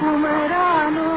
घुमरानो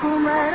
ಕುಮರ